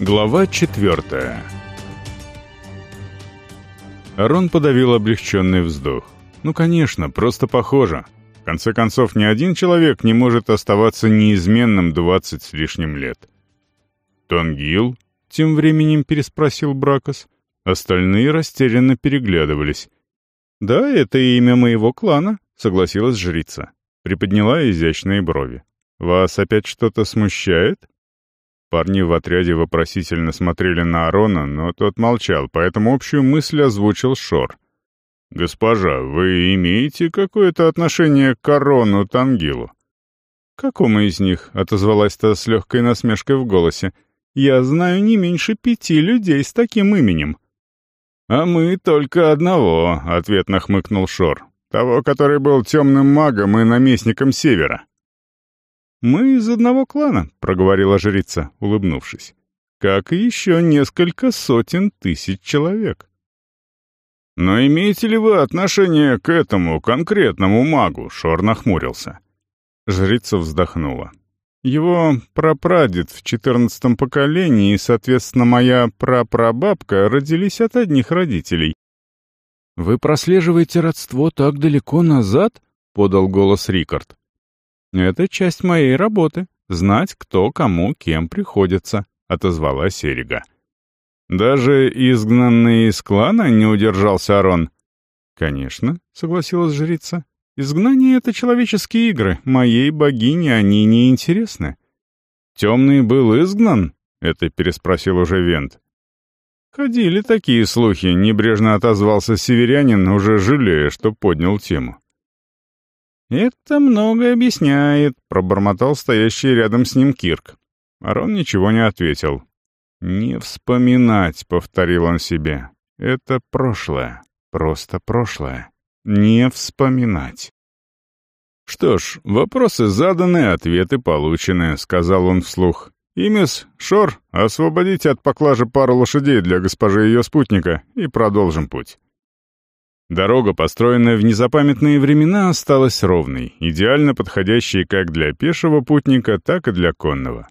Глава четвертая Арон подавил облегченный вздох. Ну, конечно, просто похоже. В конце концов, ни один человек не может оставаться неизменным двадцать с лишним лет. «Тонгил?» — тем временем переспросил Бракос. Остальные растерянно переглядывались. «Да, это имя моего клана», — согласилась жрица. Приподняла изящные брови. «Вас опять что-то смущает?» Парни в отряде вопросительно смотрели на Арона, но тот молчал, поэтому общую мысль озвучил Шор. «Госпожа, вы имеете какое-то отношение к Арону Тангилу?» «Какому из них?» — отозвалась та с легкой насмешкой в голосе. «Я знаю не меньше пяти людей с таким именем». «А мы только одного», — ответно хмыкнул Шор. «Того, который был темным магом и наместником Севера». «Мы из одного клана», — проговорила жрица, улыбнувшись. «Как и еще несколько сотен тысяч человек». «Но имеете ли вы отношение к этому конкретному магу?» — Шор нахмурился. Жрица вздохнула. «Его прапрадед в четырнадцатом поколении и, соответственно, моя прапрабабка родились от одних родителей». «Вы прослеживаете родство так далеко назад?» — подал голос Рикард. «Это часть моей работы — знать, кто кому кем приходится», — отозвалась Серега. «Даже изгнанный из клана не удержался Арон?» «Конечно», — согласилась жрица. «Изгнание — это человеческие игры. Моей богине они не интересны». «Темный был изгнан?» — это переспросил уже Вент. «Ходили такие слухи», — небрежно отозвался северянин, уже жалея, что поднял тему. «Это многое объясняет», — пробормотал стоящий рядом с ним Кирк. Арон ничего не ответил. «Не вспоминать», — повторил он себе. «Это прошлое, просто прошлое. Не вспоминать». «Что ж, вопросы заданы, ответы получены», — сказал он вслух. «Имис, Шор, освободите от поклажи пару лошадей для госпожи и ее спутника, и продолжим путь». Дорога, построенная в незапамятные времена, осталась ровной, идеально подходящей как для пешего путника, так и для конного.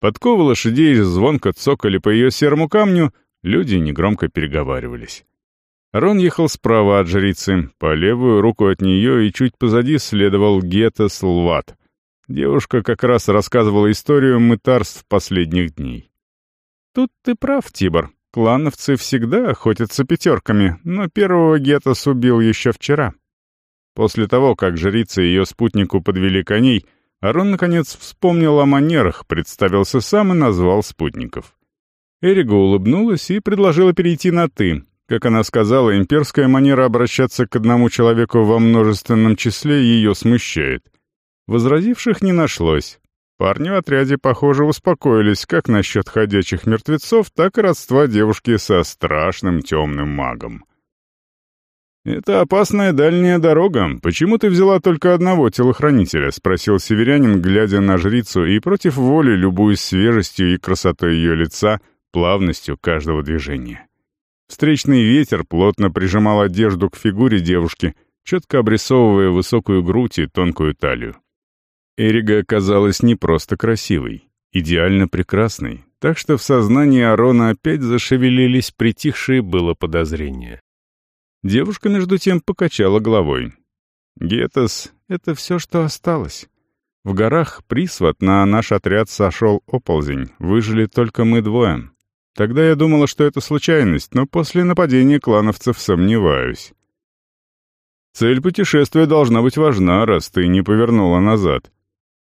Подковы лошадей звонко цокали по ее серому камню, люди негромко переговаривались. Рон ехал справа от жрицы, по левую руку от нее и чуть позади следовал Гета Слват. Девушка как раз рассказывала историю мытарств последних дней. «Тут ты прав, Тибор», Клановцы всегда охотятся пятерками, но первого Гетас убил еще вчера. После того, как жрица и ее спутнику подвели коней, Арон, наконец, вспомнил о манерах, представился сам и назвал спутников. Эрига улыбнулась и предложила перейти на «ты». Как она сказала, имперская манера обращаться к одному человеку во множественном числе ее смущает. Возразивших не нашлось. Парни в отряде, похоже, успокоились как насчет ходячих мертвецов, так и родства девушки со страшным темным магом. «Это опасная дальняя дорога. Почему ты взяла только одного телохранителя?» — спросил северянин, глядя на жрицу и против воли любуясь свежестью и красотой ее лица, плавностью каждого движения. Встречный ветер плотно прижимал одежду к фигуре девушки, четко обрисовывая высокую грудь и тонкую талию. Эрига оказалась не просто красивой, идеально прекрасной, так что в сознании Арона опять зашевелились притихшие было подозрения. Девушка, между тем, покачала головой. «Гетас — это все, что осталось. В горах Присват на наш отряд сошел оползень, выжили только мы двое. Тогда я думала, что это случайность, но после нападения клановцев сомневаюсь. Цель путешествия должна быть важна, раз ты не повернула назад.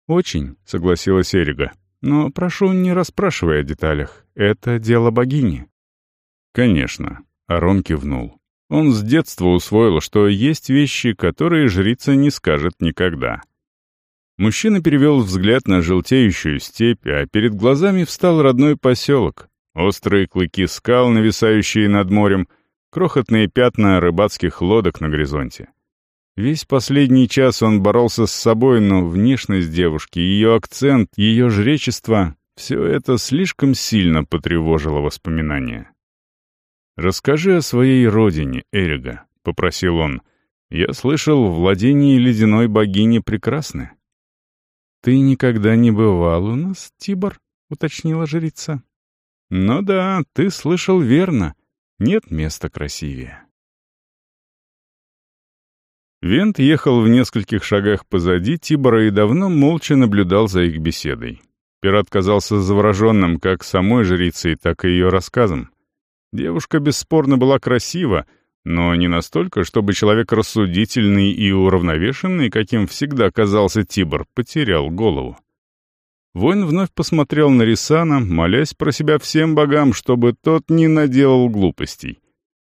«Очень», — согласилась Эрига. «Но прошу, не расспрашивай о деталях. Это дело богини». «Конечно», — Арон кивнул. Он с детства усвоил, что есть вещи, которые жрица не скажет никогда. Мужчина перевел взгляд на желтеющую степь, а перед глазами встал родной поселок. Острые клыки скал, нависающие над морем, крохотные пятна рыбацких лодок на горизонте. Весь последний час он боролся с собой, но внешность девушки, ее акцент, ее жречество — все это слишком сильно потревожило воспоминания. «Расскажи о своей родине, Эрига», — попросил он. «Я слышал, владение ледяной богини прекрасны». «Ты никогда не бывал у нас, Тибор?» — уточнила жрица. Ну да, ты слышал верно. Нет места красивее. Вент ехал в нескольких шагах позади Тибора и давно молча наблюдал за их беседой. Пират казался завороженным как самой жрицей, так и ее рассказом. Девушка бесспорно была красива, но не настолько, чтобы человек рассудительный и уравновешенный, каким всегда казался Тибор, потерял голову. Воин вновь посмотрел на Рисана, молясь про себя всем богам, чтобы тот не наделал глупостей.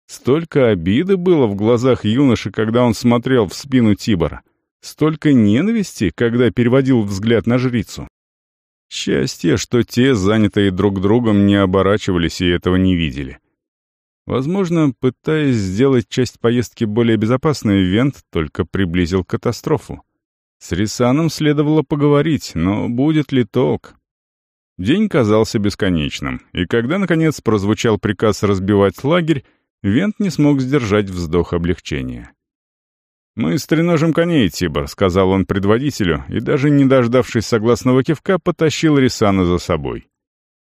Столько обиды было в глазах юноши, когда он смотрел в спину Тибора. Столько ненависти, когда переводил взгляд на жрицу. Счастье, что те, занятые друг другом, не оборачивались и этого не видели. Возможно, пытаясь сделать часть поездки более безопасной, Вент только приблизил катастрофу. С Рисаном следовало поговорить, но будет ли толк? День казался бесконечным, и когда, наконец, прозвучал приказ разбивать лагерь, Вент не смог сдержать вздох облегчения. «Мы стреножим коней, Тибор», — сказал он предводителю, и даже не дождавшись согласного кивка, потащил Рисана за собой.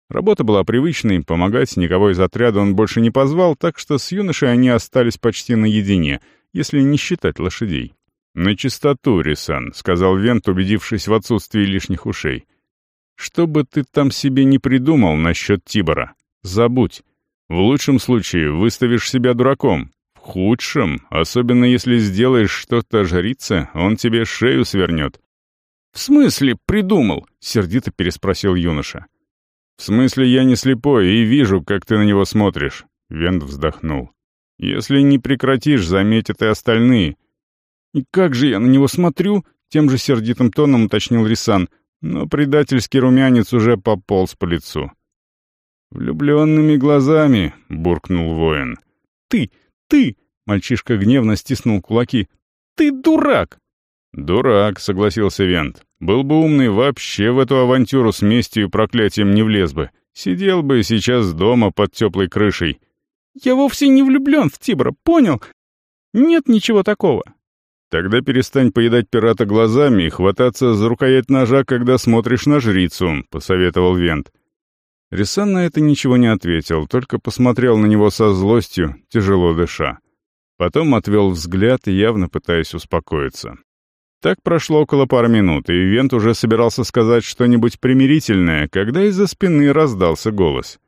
Работа была привычной, помогать никого из отряда он больше не позвал, так что с юношей они остались почти наедине, если не считать лошадей. «На чистоту, Рисан», — сказал Вент, убедившись в отсутствии лишних ушей. «Что бы ты там себе не придумал насчет Тибора, забудь. В лучшем случае выставишь себя дураком. В худшем, особенно если сделаешь что-то жрице, он тебе шею свернет. «В смысле придумал?» — сердито переспросил юноша. «В смысле я не слепой и вижу, как ты на него смотришь», — Вент вздохнул. «Если не прекратишь, заметят и остальные». «И как же я на него смотрю?» — тем же сердитым тоном уточнил Рисан, но предательский румянец уже пополз по лицу. «Влюбленными глазами», — буркнул воин. «Ты! Ты!» — мальчишка гневно стиснул кулаки. «Ты дурак!» «Дурак», — согласился Вент. «Был бы умный, вообще в эту авантюру с местью и проклятием не влез бы. Сидел бы сейчас дома под теплой крышей». «Я вовсе не влюблен в Тибра, понял? Нет ничего такого». «Тогда перестань поедать пирата глазами и хвататься за рукоять ножа, когда смотришь на жрицу», — посоветовал Вент. Рисан на это ничего не ответил, только посмотрел на него со злостью, тяжело дыша. Потом отвел взгляд, явно пытаясь успокоиться. Так прошло около пары минут, и Вент уже собирался сказать что-нибудь примирительное, когда из-за спины раздался голос.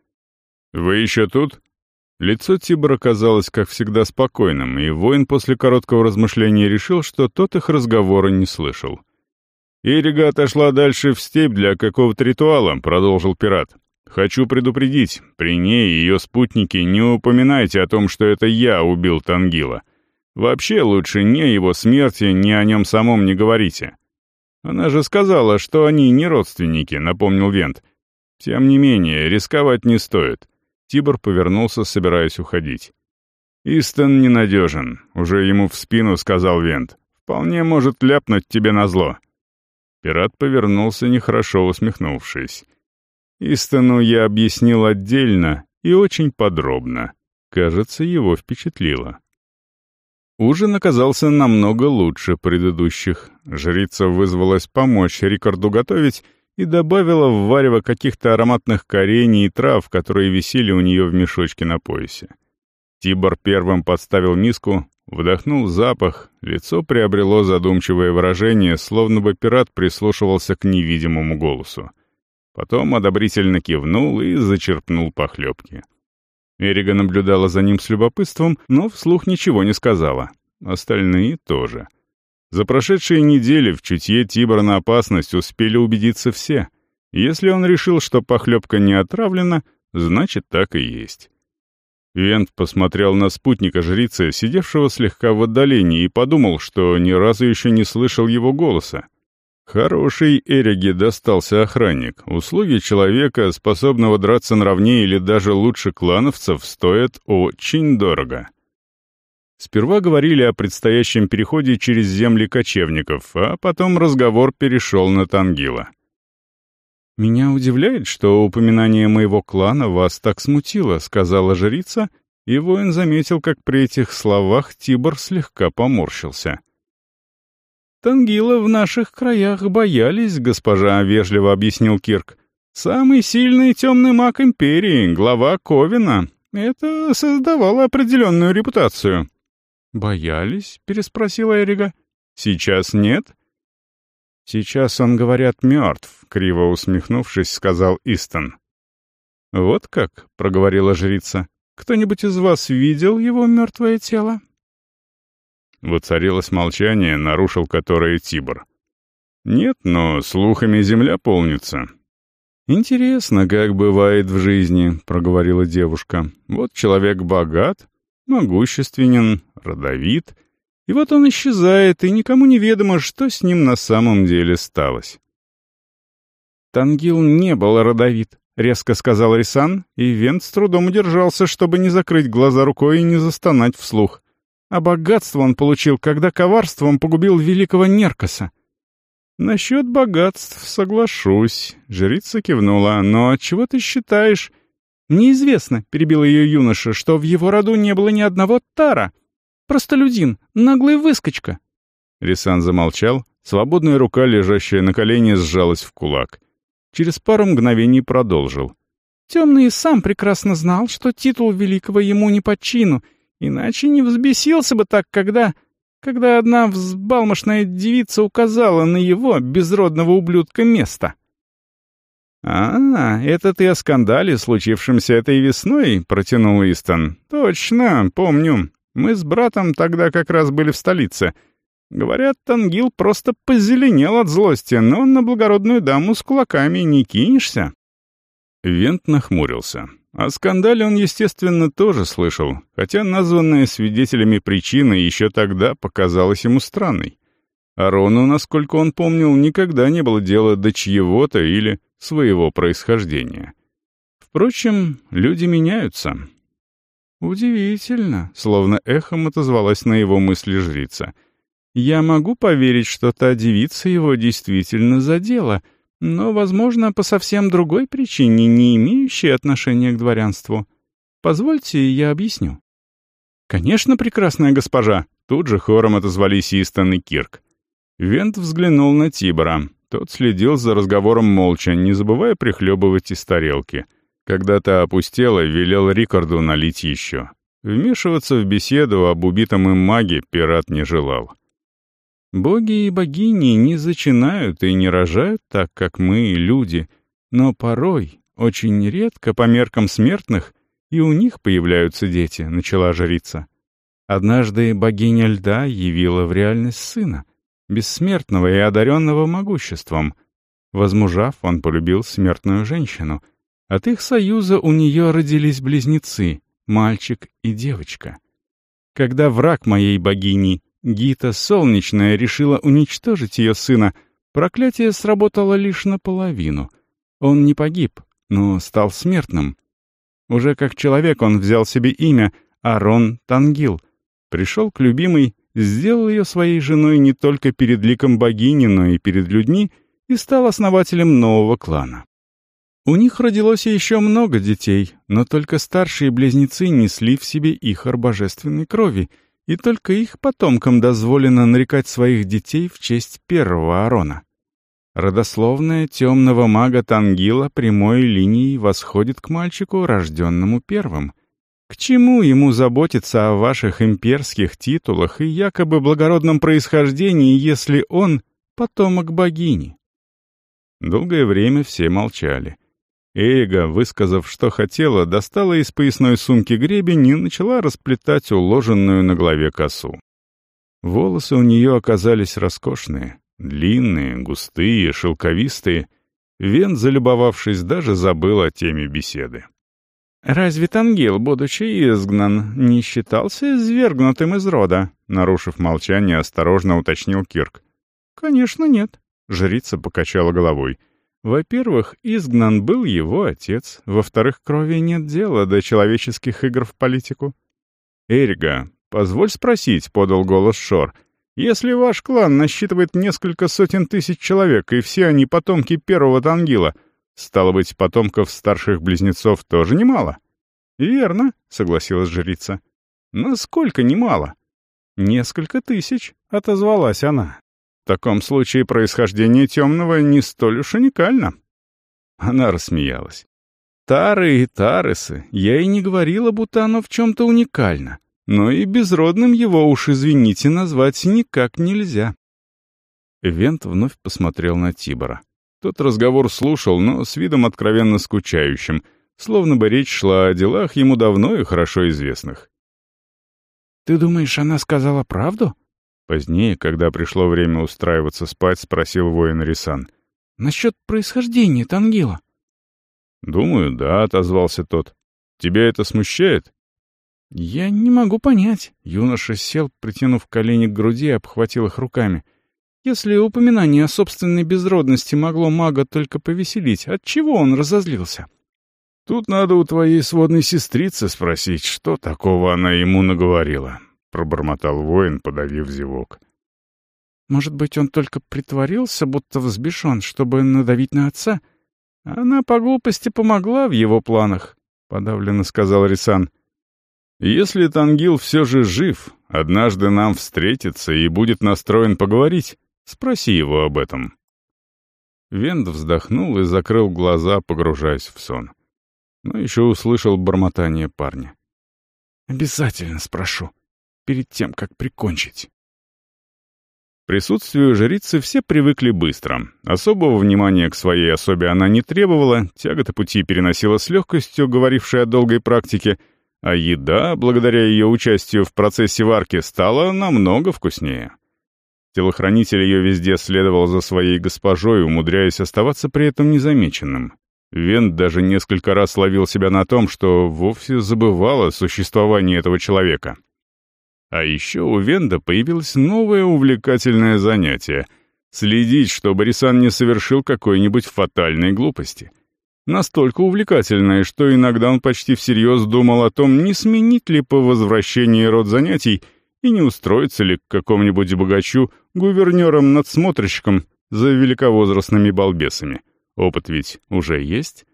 «Вы еще тут?» Лицо Тибора казалось, как всегда, спокойным, и воин после короткого размышления решил, что тот их разговора не слышал. «Ирига отошла дальше в степь для какого-то ритуала», — продолжил пират. Хочу предупредить, при ней и ее спутники не упоминайте о том, что это я убил Тангила. Вообще лучше ни о его смерти, ни о нем самом не говорите. Она же сказала, что они не родственники, напомнил Вент. Тем не менее, рисковать не стоит. Тибор повернулся, собираясь уходить. «Истон ненадежен», — уже ему в спину сказал Вент. «Вполне может ляпнуть тебе назло». Пират повернулся, нехорошо усмехнувшись. Истону я объяснил отдельно и очень подробно. Кажется, его впечатлило. Ужин оказался намного лучше предыдущих. Жрица вызвалась помочь Рикарду готовить и добавила в варево каких-то ароматных корений и трав, которые висели у нее в мешочке на поясе. Тибор первым подставил миску, вдохнул запах, лицо приобрело задумчивое выражение, словно бы пират прислушивался к невидимому голосу. Потом одобрительно кивнул и зачерпнул похлебки. Эрига наблюдала за ним с любопытством, но вслух ничего не сказала. Остальные тоже. За прошедшие недели в чутье Тибора на опасность успели убедиться все. Если он решил, что похлебка не отравлена, значит, так и есть. Вент посмотрел на спутника жрицы, сидевшего слегка в отдалении, и подумал, что ни разу еще не слышал его голоса. Хороший Эриге достался охранник. Услуги человека, способного драться наравне или даже лучше клановцев, стоят очень дорого. Сперва говорили о предстоящем переходе через земли кочевников, а потом разговор перешел на Тангила. «Меня удивляет, что упоминание моего клана вас так смутило», — сказала жрица, и воин заметил, как при этих словах Тибор слегка поморщился. «Тангила в наших краях боялись, госпожа», — вежливо объяснил Кирк. Самый сильный темный маг Империи, глава Ковина. Это создавало определенную репутацию». «Боялись?» — переспросила Эрига. «Сейчас нет?» «Сейчас он, говорят, мертв», — криво усмехнувшись, сказал Истон. «Вот как?» — проговорила жрица. «Кто-нибудь из вас видел его мертвое тело?» Воцарилось молчание, нарушил которое Тибор. «Нет, но слухами земля полнится». «Интересно, как бывает в жизни», — проговорила девушка. «Вот человек богат, могущественен, родовит, и вот он исчезает, и никому не ведомо, что с ним на самом деле сталось». «Тангил не был родовит», — резко сказал Рисан, и Вент с трудом удержался, чтобы не закрыть глаза рукой и не застонать вслух. А богатство он получил, когда коварством погубил великого Неркоса. «Насчет богатств соглашусь», — жрица кивнула. «Но чего ты считаешь?» «Неизвестно», — перебил ее юноша, «что в его роду не было ни одного тара. Простолюдин, наглый выскочка». Рисан замолчал, свободная рука, лежащая на колене, сжалась в кулак. Через пару мгновений продолжил. «Темный сам прекрасно знал, что титул великого ему не по чину, иначе не взбесился бы так, когда... когда одна взбалмошная девица указала на его, безродного ублюдка, место». «А, это ты о скандале, случившемся этой весной?» — протянул Истон. «Точно, помню. Мы с братом тогда как раз были в столице. Говорят, Тангил просто позеленел от злости, но на благородную даму с кулаками не кинешься». Вент нахмурился. О скандале он, естественно, тоже слышал, хотя названная свидетелями причина еще тогда показалась ему странной. Арону, насколько он помнил, никогда не было дела до чьего-то или своего происхождения. Впрочем, люди меняются. «Удивительно», — словно эхом отозвалась на его мысли жрица. «Я могу поверить, что та девица его действительно задела, но, возможно, по совсем другой причине, не имеющей отношения к дворянству. Позвольте, я объясню». «Конечно, прекрасная госпожа», — тут же хором отозвались Истон и Кирк. Вент взглянул на Тибора. Тот следил за разговором молча, не забывая прихлебывать из тарелки. Когда та опустела, велел Рикарду налить еще. Вмешиваться в беседу об убитом им маге пират не желал. Боги и богини не зачинают и не рожают так, как мы, люди, но порой, очень редко по меркам смертных, и у них появляются дети, начала жрица. Однажды богиня льда явила в реальность сына — бессмертного и одаренного могуществом. Возмужав, он полюбил смертную женщину. От их союза у нее родились близнецы, мальчик и девочка. Когда враг моей богини, Гита Солнечная, решила уничтожить ее сына, проклятие сработало лишь наполовину. Он не погиб, но стал смертным. Уже как человек он взял себе имя Арон Тангил, пришел к любимой сделал ее своей женой не только перед ликом богини, но и перед людьми, и стал основателем нового клана. У них родилось еще много детей, но только старшие близнецы несли в себе ихор божественной крови, и только их потомкам дозволено нарекать своих детей в честь первого Арона. Родословная темного мага Тангила прямой линией восходит к мальчику, рожденному первым — к чему ему заботиться о ваших имперских титулах и якобы благородном происхождении, если он — потомок богини? Долгое время все молчали. Эйга, высказав, что хотела, достала из поясной сумки гребень и начала расплетать уложенную на голове косу. Волосы у нее оказались роскошные, длинные, густые, шелковистые. Вен, залюбовавшись, даже забыл о теме беседы. «Разве Тангил, будучи изгнан, не считался извергнутым из рода?» Нарушив молчание, осторожно уточнил Кирк. «Конечно, нет», — жрица покачала головой. «Во-первых, изгнан был его отец. Во-вторых, крови нет дела до человеческих игр в политику». «Эрига, позволь спросить», — подал голос Шор. «Если ваш клан насчитывает несколько сотен тысяч человек, и все они потомки первого Тангила, — Стало быть, потомков старших близнецов тоже немало? Верно, согласилась жрица. Насколько немало? Несколько тысяч, отозвалась она. В таком случае происхождение темного не столь уж уникально. Она рассмеялась. Тары и Таресы, я и не говорила, будто оно в чем-то уникально. Но и безродным его уж, извините, назвать никак нельзя. Вент вновь посмотрел на Тибора. Тот разговор слушал, но с видом откровенно скучающим, словно бы речь шла о делах ему давно и хорошо известных. «Ты думаешь, она сказала правду?» Позднее, когда пришло время устраиваться спать, спросил воин Рисан. «Насчет происхождения Тангила». «Думаю, да», — отозвался тот. «Тебя это смущает?» «Я не могу понять». Юноша сел, притянув колени к груди и обхватил их руками. «Если упоминание о собственной безродности могло мага только повеселить, от чего он разозлился?» «Тут надо у твоей сводной сестрицы спросить, что такого она ему наговорила», — пробормотал воин, подавив зевок. «Может быть, он только притворился, будто взбешен, чтобы надавить на отца?» «Она по глупости помогла в его планах», — подавленно сказал Рисан. «Если Тангил все же жив, однажды нам встретится и будет настроен поговорить, спроси его об этом». Венд вздохнул и закрыл глаза, погружаясь в сон. Но еще услышал бормотание парня. «Обязательно спрошу, перед тем, как прикончить». Присутствию жрицы все привыкли быстро. Особого внимания к своей особе она не требовала, тяготы пути переносила с легкостью, говорившей о долгой практике, а еда, благодаря ее участию в процессе варки, стала намного вкуснее. Телохранитель ее везде следовал за своей госпожой, умудряясь оставаться при этом незамеченным. Вент даже несколько раз ловил себя на том, что вовсе забывал о существовании этого человека. А еще у Венда появилось новое увлекательное занятие — следить, чтобы Рисан не совершил какой-нибудь фатальной глупости. Настолько увлекательное, что иногда он почти всерьез думал о том, не сменить ли по возвращении род занятий и не устроиться ли к какому-нибудь богачу гувернером-надсмотрщиком за великовозрастными балбесами. Опыт ведь уже есть.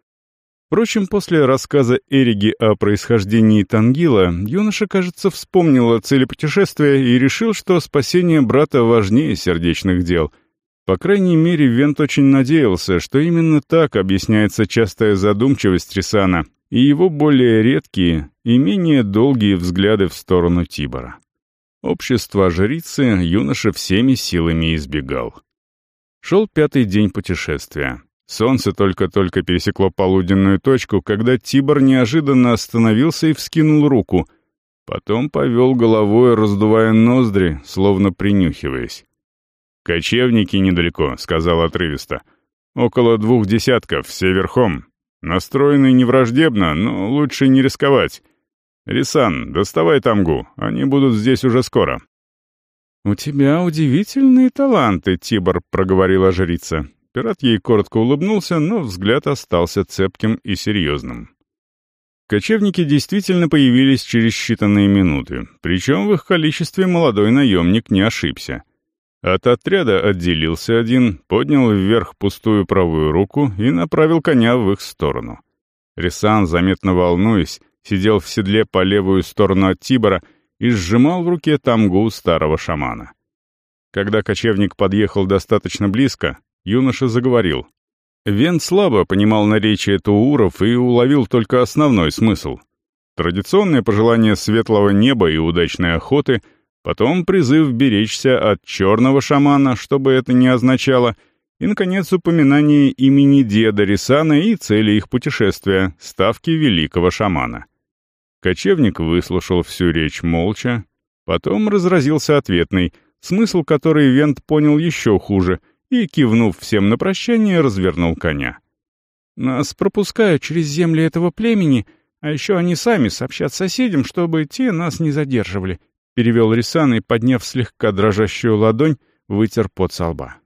Впрочем, после рассказа Эриги о происхождении Тангила, юноша, кажется, вспомнил о цели путешествия и решил, что спасение брата важнее сердечных дел. По крайней мере, Вент очень надеялся, что именно так объясняется частая задумчивость Рисана и его более редкие и менее долгие взгляды в сторону Тибора. Общество жрицы юноша всеми силами избегал. Шел пятый день путешествия. Солнце только-только пересекло полуденную точку, когда Тибор неожиданно остановился и вскинул руку. Потом повел головой, раздувая ноздри, словно принюхиваясь. «Кочевники недалеко», — сказал отрывисто. «Около двух десятков, все верхом. Настроены не враждебно, но лучше не рисковать. Рисан, доставай тамгу, они будут здесь уже скоро». «У тебя удивительные таланты», — Тибор проговорила жрица. Пират ей коротко улыбнулся, но взгляд остался цепким и серьезным. Кочевники действительно появились через считанные минуты, причем в их количестве молодой наемник не ошибся. От отряда отделился один, поднял вверх пустую правую руку и направил коня в их сторону. Рисан, заметно волнуясь, сидел в седле по левую сторону от Тибора и сжимал в руке тамгу старого шамана. Когда кочевник подъехал достаточно близко, юноша заговорил. Вен слабо понимал наречие тууров и уловил только основной смысл. Традиционное пожелание светлого неба и удачной охоты, потом призыв беречься от черного шамана, чтобы это не означало, и, наконец, упоминание имени деда Рисана и цели их путешествия, ставки великого шамана. Кочевник выслушал всю речь молча, потом разразился ответный, смысл которой Вент понял еще хуже — и, кивнув всем на прощание, развернул коня. «Нас пропускают через земли этого племени, а еще они сами сообщат соседям, чтобы те нас не задерживали», — перевел Рисан и, подняв слегка дрожащую ладонь, вытер пот со лба.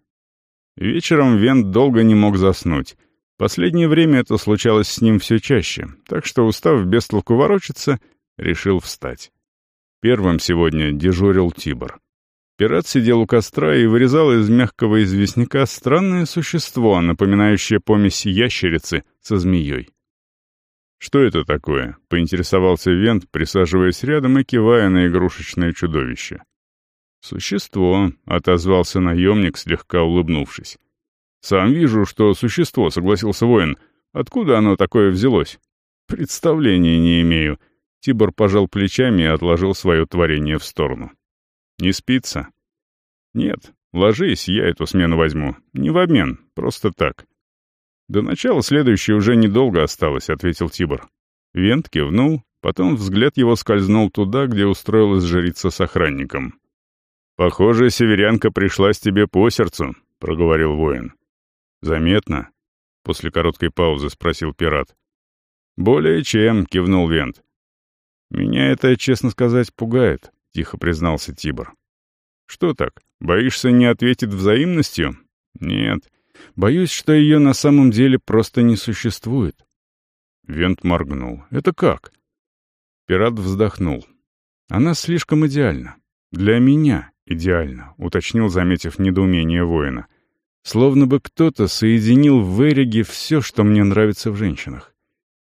Вечером Вент долго не мог заснуть. Последнее время это случалось с ним все чаще, так что, устав без толку ворочаться, решил встать. Первым сегодня дежурил Тибор. Пират сидел у костра и вырезал из мягкого известняка странное существо, напоминающее помесь ящерицы со змеей. «Что это такое?» — поинтересовался Вент, присаживаясь рядом и кивая на игрушечное чудовище. «Существо», — отозвался наемник, слегка улыбнувшись. «Сам вижу, что существо», — согласился воин. Откуда оно такое взялось?» «Представления не имею». Тибор пожал плечами и отложил свое творение в сторону. «Не спится?» «Нет, ложись, я эту смену возьму. Не в обмен, просто так». «До начала следующей уже недолго осталось», — ответил Тибор. Вент кивнул, потом взгляд его скользнул туда, где устроилась жрица с охранником. «Похоже, северянка пришлась тебе по сердцу», — проговорил воин. «Заметно?» — после короткой паузы спросил пират. «Более чем», — кивнул Вент. «Меня это, честно сказать, пугает», — тихо признался Тибор. «Что так? Боишься, не ответит взаимностью?» «Нет. Боюсь, что ее на самом деле просто не существует». Вент моргнул. «Это как?» Пират вздохнул. «Она слишком идеальна. Для меня идеально», — уточнил, заметив недоумение воина. «Словно бы кто-то соединил в Эриге все, что мне нравится в женщинах.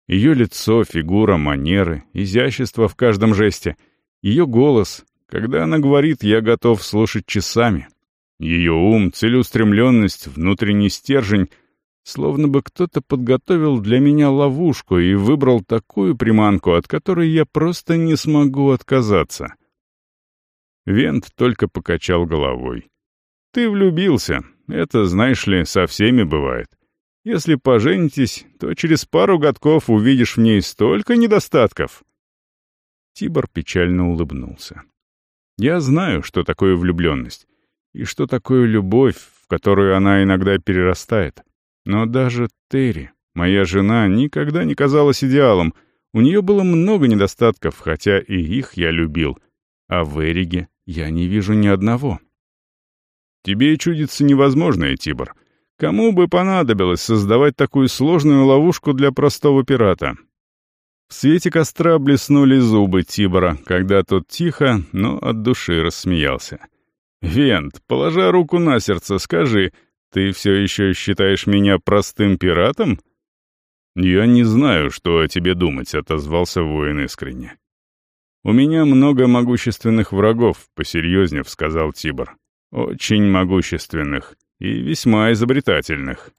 Ее лицо, фигура, манеры, изящество в каждом жесте, ее голос. Когда она говорит, я готов слушать часами. Ее ум, целеустремленность, внутренний стержень — Словно бы кто-то подготовил для меня ловушку и выбрал такую приманку, от которой я просто не смогу отказаться. Вент только покачал головой. «Ты влюбился. Это, знаешь ли, со всеми бывает. Если поженитесь, то через пару годков увидишь в ней столько недостатков». Тибор печально улыбнулся. «Я знаю, что такое влюбленность, и что такое любовь, в которую она иногда перерастает. Но даже Терри, моя жена, никогда не казалась идеалом. У нее было много недостатков, хотя и их я любил. А в Эриге я не вижу ни одного. Тебе чудится невозможное, Тибор. Кому бы понадобилось создавать такую сложную ловушку для простого пирата? В свете костра блеснули зубы Тибора, когда тот тихо, но от души рассмеялся. «Вент, положа руку на сердце, скажи, ты все еще считаешь меня простым пиратом?» «Я не знаю, что о тебе думать», — отозвался воин искренне. «У меня много могущественных врагов», — посерьезнее сказал Тибор. «Очень могущественных и весьма изобретательных».